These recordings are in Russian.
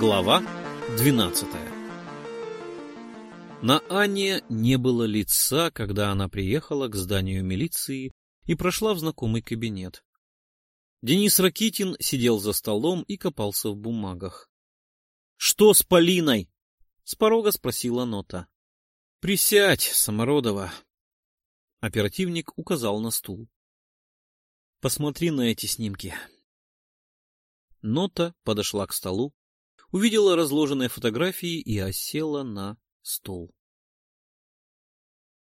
Глава 12 На Анне не было лица, когда она приехала к зданию милиции и прошла в знакомый кабинет. Денис Ракитин сидел за столом и копался в бумагах. — Что с Полиной? — с порога спросила Нота. — Присядь, Самородова. Оперативник указал на стул. — Посмотри на эти снимки. Нота подошла к столу, увидела разложенные фотографии и осела на стол.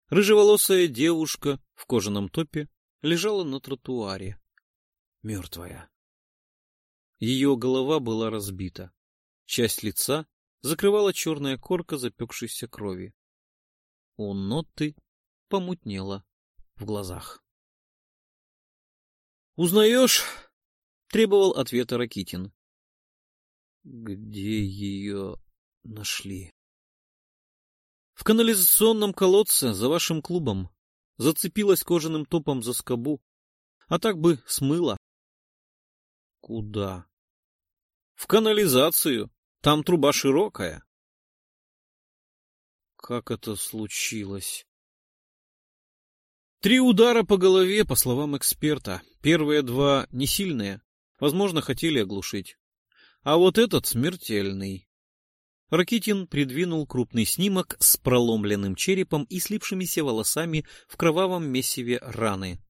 Рыжеволосая девушка в кожаном топе лежала на тротуаре, мертвая. Ее голова была разбита, часть лица закрывала черная корка запекшейся крови. У ноты помутнело в глазах. «Узнаешь?» — требовал ответа Ракитин. Где ее нашли? В канализационном колодце за вашим клубом. Зацепилась кожаным топом за скобу. А так бы смыла. Куда? В канализацию. Там труба широкая. Как это случилось? Три удара по голове, по словам эксперта. Первые два не сильные. Возможно, хотели оглушить. А вот этот смертельный. Ракитин придвинул крупный снимок с проломленным черепом и слипшимися волосами в кровавом месиве раны.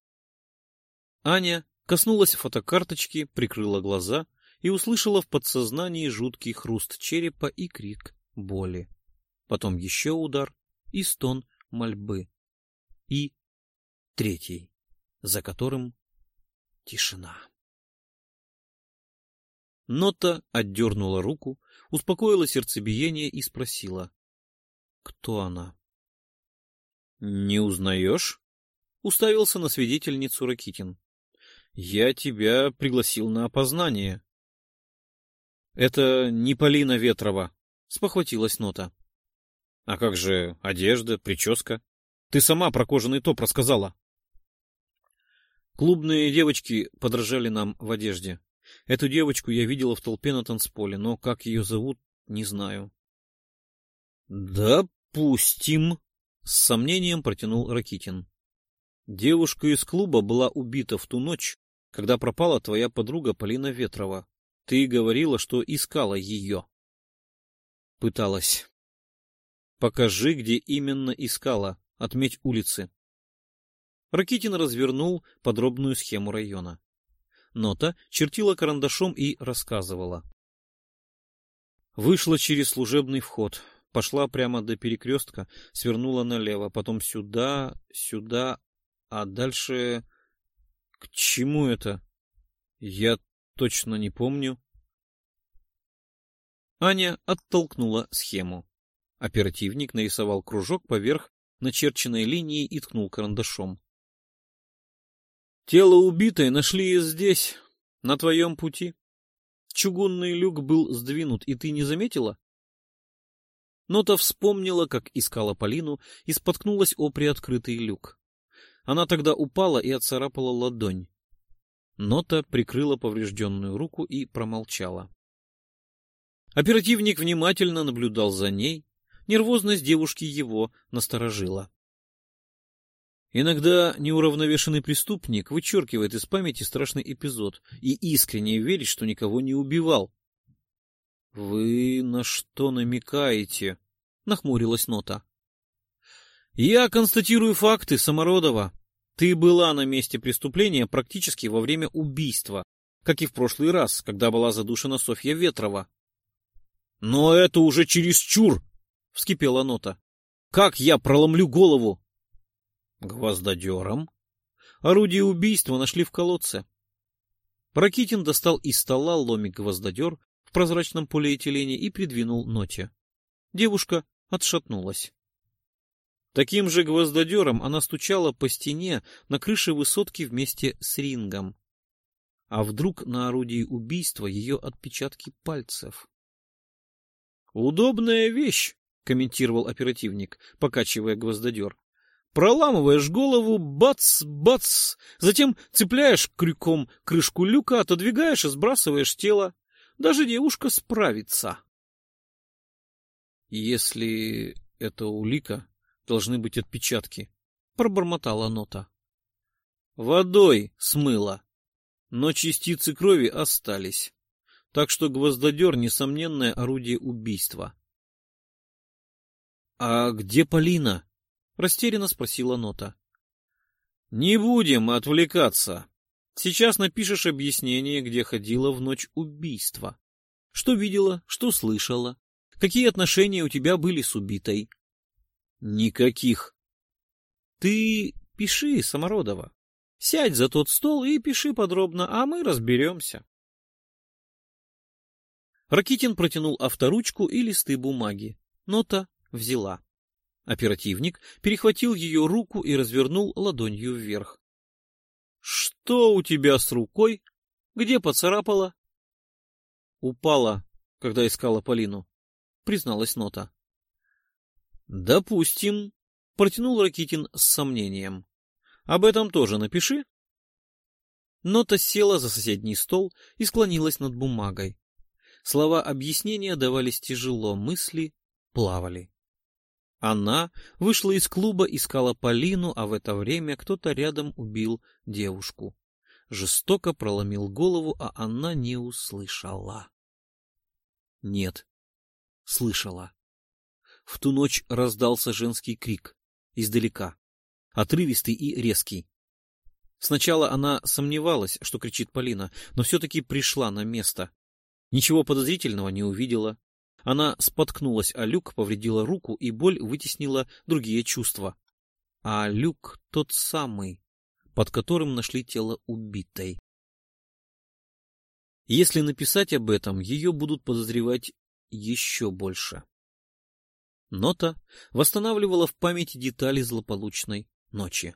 Аня коснулась фотокарточки, прикрыла глаза и услышала в подсознании жуткий хруст черепа и крик боли. Потом еще удар и стон мольбы. И третий, за которым тишина. Нота отдернула руку, успокоила сердцебиение и спросила. — Кто она? — Не узнаешь? — уставился на свидетельницу Ракитин. — Я тебя пригласил на опознание. — Это не Полина Ветрова, — спохватилась Нота. — А как же одежда, прическа? Ты сама про кожаный топ рассказала. Клубные девочки подражали нам в одежде. Эту девочку я видела в толпе на танцполе, но как ее зовут, не знаю. — Допустим, — с сомнением протянул Ракитин. Девушка из клуба была убита в ту ночь, когда пропала твоя подруга Полина Ветрова. Ты говорила, что искала ее. Пыталась. Покажи, где именно искала. Отметь улицы. Ракитин развернул подробную схему района. Нота чертила карандашом и рассказывала. Вышла через служебный вход, пошла прямо до перекрестка, свернула налево, потом сюда, сюда, а дальше... К чему это? Я точно не помню. Аня оттолкнула схему. Оперативник нарисовал кружок поверх начерченной линии и ткнул карандашом. Тело убитой нашли здесь, на твоем пути. Чугунный люк был сдвинут, и ты не заметила? Нота вспомнила, как искала Полину и споткнулась о приоткрытый люк. Она тогда упала и отцарапала ладонь. Нота прикрыла поврежденную руку и промолчала. Оперативник внимательно наблюдал за ней. Нервозность девушки его насторожила. Иногда неуравновешенный преступник вычеркивает из памяти страшный эпизод и искренне верит, что никого не убивал. — Вы на что намекаете? — нахмурилась Нота. — Я констатирую факты, Самородова. Ты была на месте преступления практически во время убийства, как и в прошлый раз, когда была задушена Софья Ветрова. — Но это уже чересчур! — вскипела Нота. — Как я проломлю голову? Гвоздодером? Орудие убийства нашли в колодце. Прокитин достал из стола ломик-гвоздодер в прозрачном полиэтилене и придвинул ноте. Девушка отшатнулась. Таким же гвоздодером она стучала по стене на крыше высотки вместе с рингом. А вдруг на орудии убийства ее отпечатки пальцев? «Удобная вещь», — комментировал оперативник, покачивая гвоздодер. Проламываешь голову, бац-бац, затем цепляешь крюком крышку люка, отодвигаешь и сбрасываешь тело. Даже девушка справится. Если это улика, должны быть отпечатки, пробормотала нота. Водой смыло, но частицы крови остались. Так что гвоздодер — несомненное орудие убийства. — А где Полина? — растерянно спросила Нота. — Не будем отвлекаться. Сейчас напишешь объяснение, где ходила в ночь убийства. Что видела, что слышала, какие отношения у тебя были с убитой. — Никаких. — Ты пиши, Самородова. Сядь за тот стол и пиши подробно, а мы разберемся. Ракитин протянул авторучку и листы бумаги. Нота взяла. Оперативник перехватил ее руку и развернул ладонью вверх. — Что у тебя с рукой? Где поцарапала? — Упала, когда искала Полину, — призналась Нота. — Допустим, — протянул Ракитин с сомнением. — Об этом тоже напиши. Нота села за соседний стол и склонилась над бумагой. Слова объяснения давались тяжело, мысли плавали. Она вышла из клуба, искала Полину, а в это время кто-то рядом убил девушку. Жестоко проломил голову, а она не услышала. Нет, слышала. В ту ночь раздался женский крик издалека, отрывистый и резкий. Сначала она сомневалась, что кричит Полина, но все-таки пришла на место. Ничего подозрительного не увидела. Она споткнулась о люк, повредила руку, и боль вытеснила другие чувства. А люк тот самый, под которым нашли тело убитой. Если написать об этом, ее будут подозревать еще больше. Нота восстанавливала в памяти детали злополучной ночи.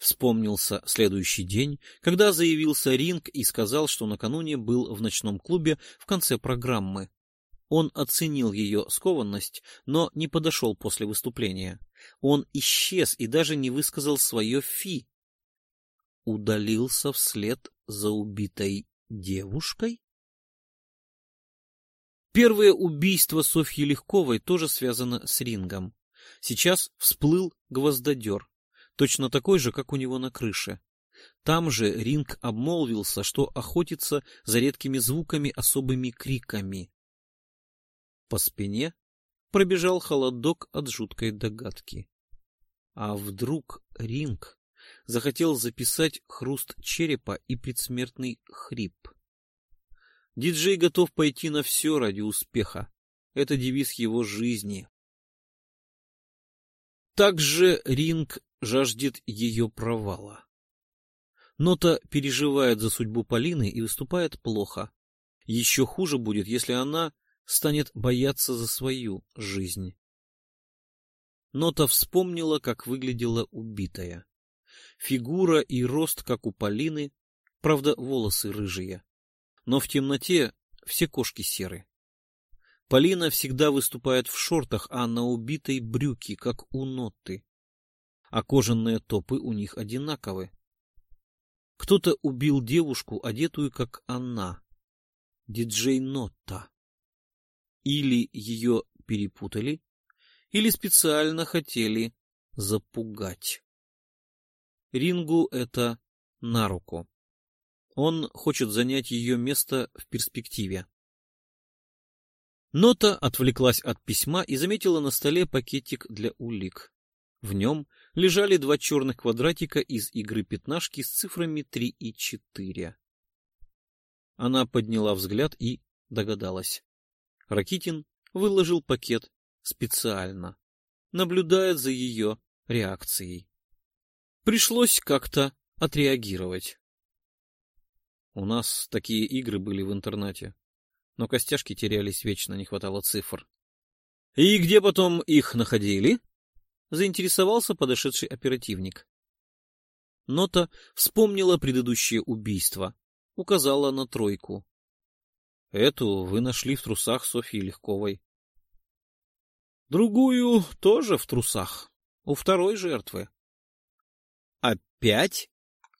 Вспомнился следующий день, когда заявился Ринг и сказал, что накануне был в ночном клубе в конце программы. Он оценил ее скованность, но не подошел после выступления. Он исчез и даже не высказал свое фи. Удалился вслед за убитой девушкой? Первое убийство Софьи Легковой тоже связано с рингом. Сейчас всплыл гвоздодер точно такой же, как у него на крыше. Там же Ринг обмолвился, что охотится за редкими звуками, особыми криками. По спине пробежал холодок от жуткой догадки. А вдруг Ринг захотел записать хруст черепа и предсмертный хрип? Диджей готов пойти на все ради успеха. Это девиз его жизни. Также Ринг жаждет ее провала. Нота переживает за судьбу Полины и выступает плохо. Еще хуже будет, если она станет бояться за свою жизнь. Нота вспомнила, как выглядела убитая. Фигура и рост, как у Полины, правда, волосы рыжие. Но в темноте все кошки серы. Полина всегда выступает в шортах, а на убитой брюки, как у Ноты а кожаные топы у них одинаковы. Кто-то убил девушку, одетую как она, диджей Нотта. Или ее перепутали, или специально хотели запугать. Рингу это на руку. Он хочет занять ее место в перспективе. Нота отвлеклась от письма и заметила на столе пакетик для улик. В нем лежали два черных квадратика из игры пятнашки с цифрами 3 и 4. Она подняла взгляд и догадалась. Ракитин выложил пакет специально, наблюдает за ее реакцией. Пришлось как-то отреагировать. У нас такие игры были в интернете, но костяшки терялись вечно, не хватало цифр. — И где потом их находили? заинтересовался подошедший оперативник. Нота вспомнила предыдущее убийство, указала на тройку. Эту вы нашли в трусах Софьи Легковой. Другую тоже в трусах, у второй жертвы. Опять?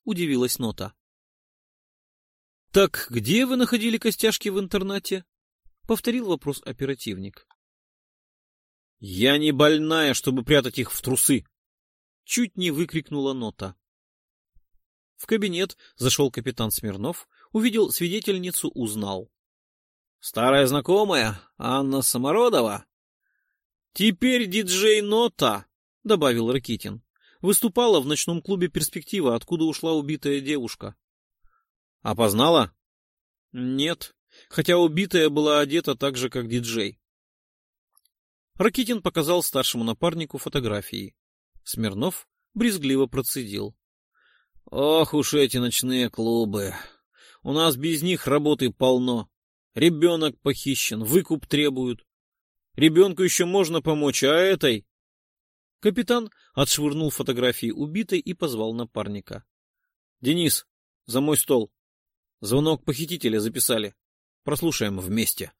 Удивилась Нота. Так где вы находили костяшки в интернате? Повторил вопрос оперативник. Я не больная, чтобы прятать их в трусы. Чуть не выкрикнула нота. В кабинет зашел капитан Смирнов, увидел свидетельницу, узнал. Старая знакомая, Анна Самородова. Теперь диджей Нота, добавил Ракитин. Выступала в ночном клубе «Перспектива», откуда ушла убитая девушка. Опознала? Нет, хотя убитая была одета так же, как диджей. Ракитин показал старшему напарнику фотографии. Смирнов брезгливо процедил. — Ох уж эти ночные клубы! У нас без них работы полно. Ребенок похищен, выкуп требуют. Ребенку еще можно помочь, а этой... Капитан отшвырнул фотографии убитой и позвал напарника. — Денис, за мой стол. Звонок похитителя записали. Прослушаем вместе.